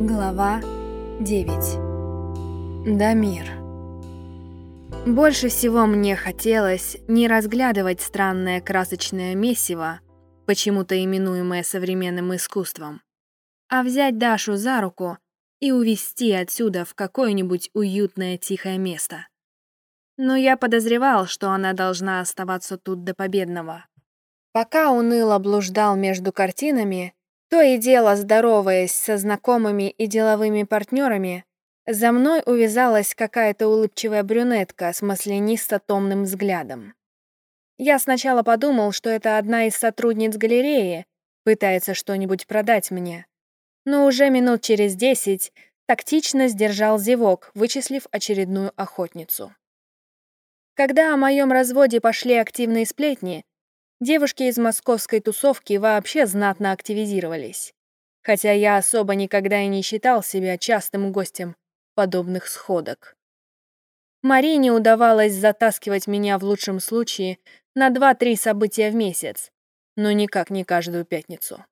Глава 9 Дамир Больше всего мне хотелось не разглядывать странное красочное месиво, почему-то именуемое современным искусством, а взять Дашу за руку и увезти отсюда в какое-нибудь уютное тихое место. Но я подозревал, что она должна оставаться тут до победного. Пока уныло блуждал между картинами, то и дело, здороваясь со знакомыми и деловыми партнерами, за мной увязалась какая-то улыбчивая брюнетка с маслянисто-томным взглядом. Я сначала подумал, что это одна из сотрудниц галереи, пытается что-нибудь продать мне. Но уже минут через десять тактично сдержал зевок, вычислив очередную охотницу. Когда о моем разводе пошли активные сплетни, Девушки из московской тусовки вообще знатно активизировались. Хотя я особо никогда и не считал себя частым гостем подобных сходок. Марине удавалось затаскивать меня в лучшем случае на 2-3 события в месяц, но никак не каждую пятницу.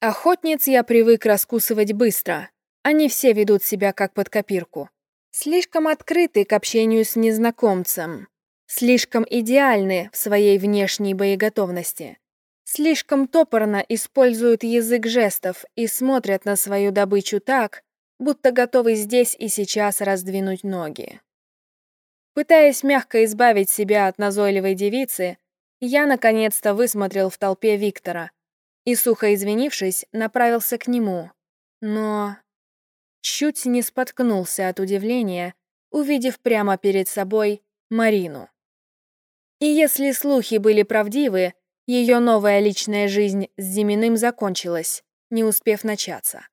Охотниц я привык раскусывать быстро. Они все ведут себя как под копирку. Слишком открыты к общению с незнакомцем, слишком идеальны в своей внешней боеготовности, слишком топорно используют язык жестов и смотрят на свою добычу так, будто готовы здесь и сейчас раздвинуть ноги. Пытаясь мягко избавить себя от назойливой девицы, я наконец-то высмотрел в толпе Виктора и, сухо извинившись, направился к нему. Но чуть не споткнулся от удивления, увидев прямо перед собой Марину. И если слухи были правдивы, ее новая личная жизнь с Зиминым закончилась, не успев начаться.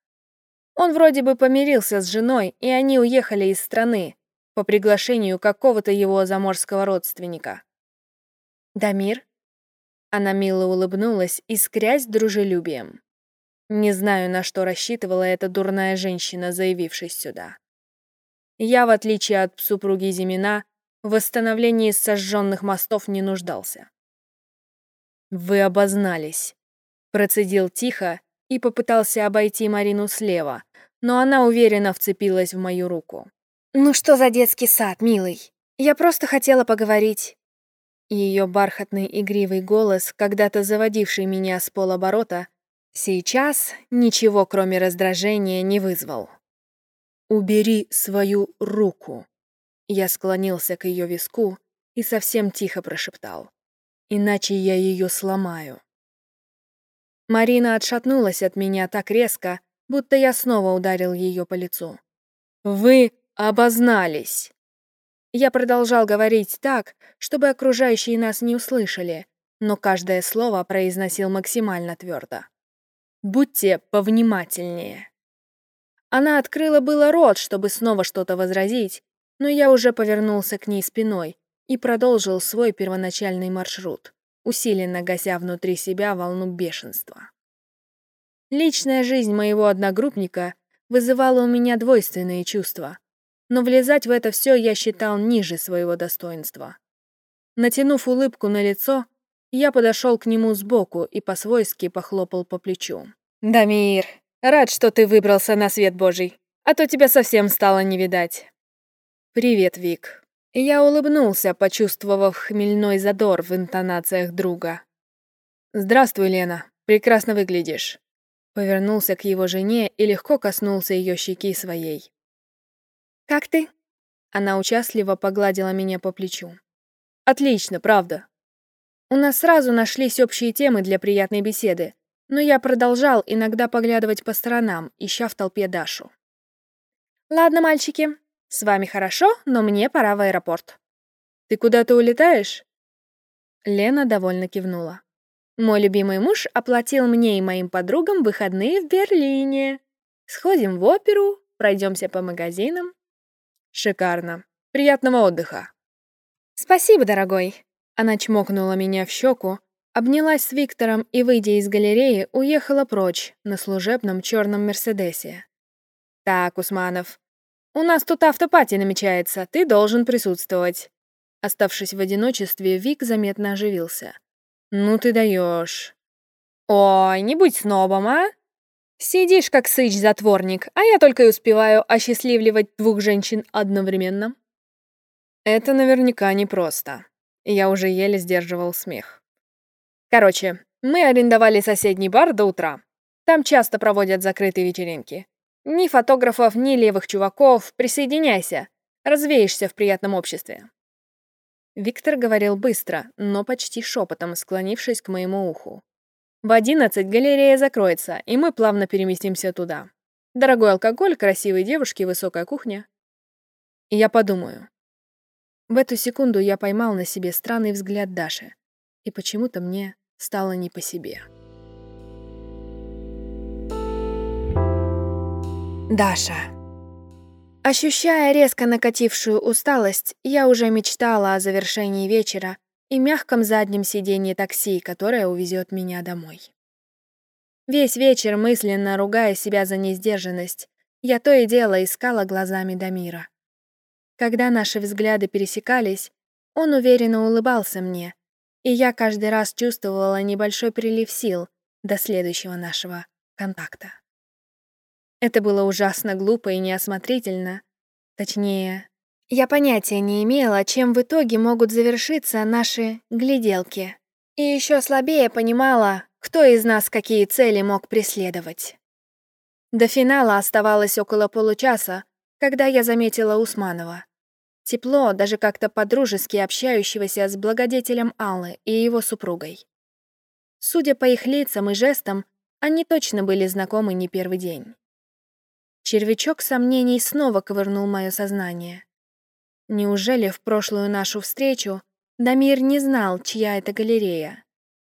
Он вроде бы помирился с женой, и они уехали из страны по приглашению какого-то его заморского родственника. «Дамир?» Она мило улыбнулась, искрясь дружелюбием. Не знаю, на что рассчитывала эта дурная женщина, заявившись сюда. Я, в отличие от супруги Зимина, в восстановлении сожженных мостов не нуждался. «Вы обознались», — процедил тихо и попытался обойти Марину слева, но она уверенно вцепилась в мою руку. «Ну что за детский сад, милый? Я просто хотела поговорить». Ее бархатный игривый голос, когда-то заводивший меня с полоборота, сейчас ничего, кроме раздражения, не вызвал. «Убери свою руку», я склонился к ее виску и совсем тихо прошептал. «Иначе я ее сломаю». Марина отшатнулась от меня так резко, будто я снова ударил ее по лицу. «Вы обознались!» Я продолжал говорить так, чтобы окружающие нас не услышали, но каждое слово произносил максимально твердо. «Будьте повнимательнее». Она открыла было рот, чтобы снова что-то возразить, но я уже повернулся к ней спиной и продолжил свой первоначальный маршрут, усиленно гася внутри себя волну бешенства. Личная жизнь моего одногруппника вызывала у меня двойственные чувства, но влезать в это все я считал ниже своего достоинства. Натянув улыбку на лицо, я подошел к нему сбоку и по-свойски похлопал по плечу. «Дамир, рад, что ты выбрался на свет Божий, а то тебя совсем стало не видать. «Привет, Вик». Я улыбнулся, почувствовав хмельной задор в интонациях друга. «Здравствуй, Лена. Прекрасно выглядишь». Повернулся к его жене и легко коснулся ее щеки своей. «Как ты?» Она участливо погладила меня по плечу. «Отлично, правда». У нас сразу нашлись общие темы для приятной беседы, но я продолжал иногда поглядывать по сторонам, ища в толпе Дашу. «Ладно, мальчики, с вами хорошо, но мне пора в аэропорт. Ты куда-то улетаешь? Лена довольно кивнула. Мой любимый муж оплатил мне и моим подругам выходные в Берлине. Сходим в оперу, пройдемся по магазинам. Шикарно. Приятного отдыха. Спасибо, дорогой. Она чмокнула меня в щеку, обнялась с Виктором и, выйдя из галереи, уехала прочь на служебном черном Мерседесе. Так, Усманов, у нас тут автопати намечается, ты должен присутствовать». Оставшись в одиночестве, Вик заметно оживился. «Ну ты даешь. «Ой, не будь снобом, а?» Сидишь как сыч-затворник, а я только и успеваю осчастливливать двух женщин одновременно. Это наверняка непросто. Я уже еле сдерживал смех. Короче, мы арендовали соседний бар до утра. Там часто проводят закрытые вечеринки. Ни фотографов, ни левых чуваков. Присоединяйся. Развеешься в приятном обществе. Виктор говорил быстро, но почти шепотом, склонившись к моему уху. В одиннадцать галерея закроется, и мы плавно переместимся туда. Дорогой алкоголь, красивые девушки, высокая кухня. И я подумаю. В эту секунду я поймал на себе странный взгляд Даши, и почему-то мне стало не по себе. Даша. Ощущая резко накатившую усталость, я уже мечтала о завершении вечера и мягком заднем сиденье такси, которое увезет меня домой. Весь вечер, мысленно ругая себя за несдержанность, я то и дело искала глазами Дамира. Когда наши взгляды пересекались, он уверенно улыбался мне, и я каждый раз чувствовала небольшой прилив сил до следующего нашего контакта. Это было ужасно глупо и неосмотрительно. Точнее, я понятия не имела, чем в итоге могут завершиться наши гляделки. И еще слабее понимала, кто из нас какие цели мог преследовать. До финала оставалось около получаса, когда я заметила Усманова. Тепло, даже как-то подружески общающегося с благодетелем Аллы и его супругой. Судя по их лицам и жестам, они точно были знакомы не первый день. Червячок сомнений снова ковырнул мое сознание. Неужели в прошлую нашу встречу Дамир не знал, чья это галерея?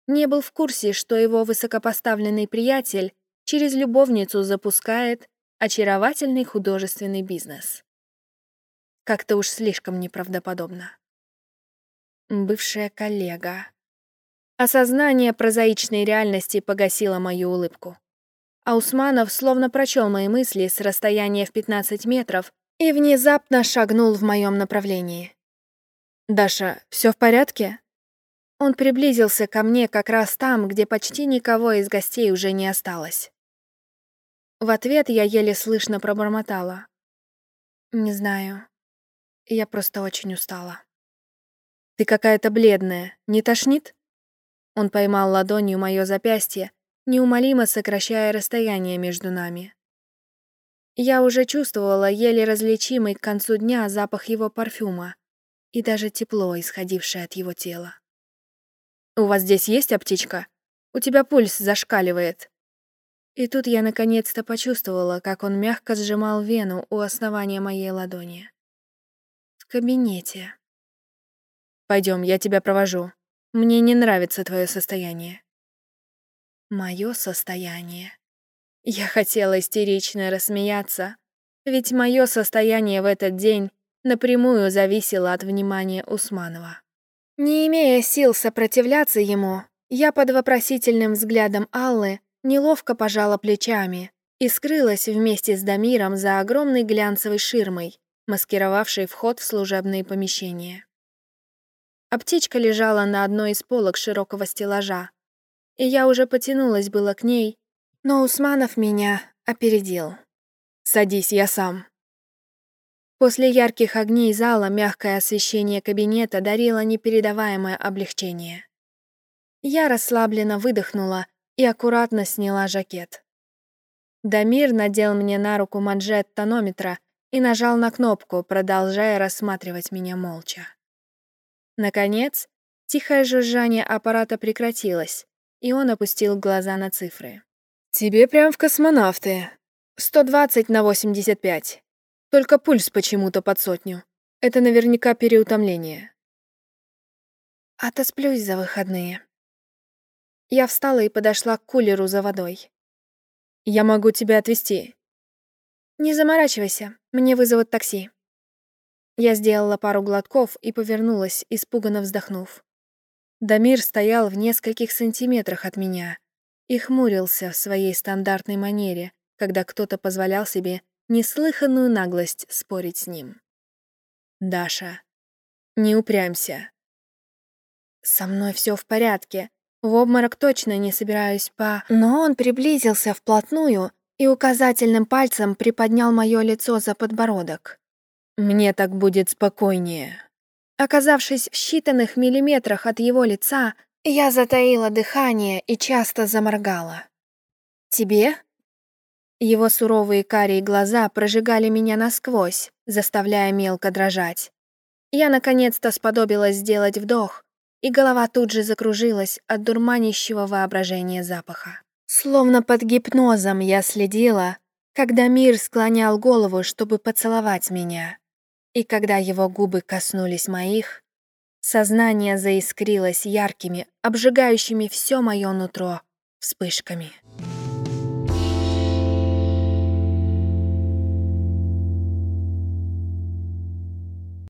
Не был в курсе, что его высокопоставленный приятель через любовницу запускает очаровательный художественный бизнес. Как-то уж слишком неправдоподобно. Бывшая коллега. Осознание прозаичной реальности погасило мою улыбку. А Усманов словно прочел мои мысли с расстояния в 15 метров и внезапно шагнул в моем направлении. «Даша, все в порядке?» Он приблизился ко мне как раз там, где почти никого из гостей уже не осталось. В ответ я еле слышно пробормотала. «Не знаю. Я просто очень устала. Ты какая-то бледная. Не тошнит? Он поймал ладонью мое запястье, неумолимо сокращая расстояние между нами. Я уже чувствовала еле различимый к концу дня запах его парфюма и даже тепло, исходившее от его тела. «У вас здесь есть аптечка? У тебя пульс зашкаливает». И тут я наконец-то почувствовала, как он мягко сжимал вену у основания моей ладони в кабинете. Пойдем, я тебя провожу. Мне не нравится твое состояние. Мое состояние. Я хотела истерично рассмеяться, ведь мое состояние в этот день напрямую зависело от внимания Усманова. Не имея сил сопротивляться ему, я под вопросительным взглядом Аллы неловко пожала плечами и скрылась вместе с Дамиром за огромной глянцевой ширмой, маскировавший вход в служебные помещения. Аптечка лежала на одной из полок широкого стеллажа, и я уже потянулась было к ней, но Усманов меня опередил. «Садись, я сам». После ярких огней зала мягкое освещение кабинета дарило непередаваемое облегчение. Я расслабленно выдохнула и аккуратно сняла жакет. Дамир надел мне на руку манжет тонометра и нажал на кнопку, продолжая рассматривать меня молча. Наконец, тихое жужжание аппарата прекратилось, и он опустил глаза на цифры. «Тебе прям в космонавты. 120 на 85. Только пульс почему-то под сотню. Это наверняка переутомление». «Отосплюсь за выходные». Я встала и подошла к кулеру за водой. «Я могу тебя отвезти. «Не заморачивайся, мне вызовут такси». Я сделала пару глотков и повернулась, испуганно вздохнув. Дамир стоял в нескольких сантиметрах от меня и хмурился в своей стандартной манере, когда кто-то позволял себе неслыханную наглость спорить с ним. «Даша, не упрямься». «Со мной все в порядке. В обморок точно не собираюсь по...» Но он приблизился вплотную и указательным пальцем приподнял мое лицо за подбородок. «Мне так будет спокойнее». Оказавшись в считанных миллиметрах от его лица, я затаила дыхание и часто заморгала. «Тебе?» Его суровые карие глаза прожигали меня насквозь, заставляя мелко дрожать. Я наконец-то сподобилась сделать вдох, и голова тут же закружилась от дурманящего воображения запаха. Словно под гипнозом я следила, когда мир склонял голову, чтобы поцеловать меня. И когда его губы коснулись моих, сознание заискрилось яркими, обжигающими все мое нутро вспышками.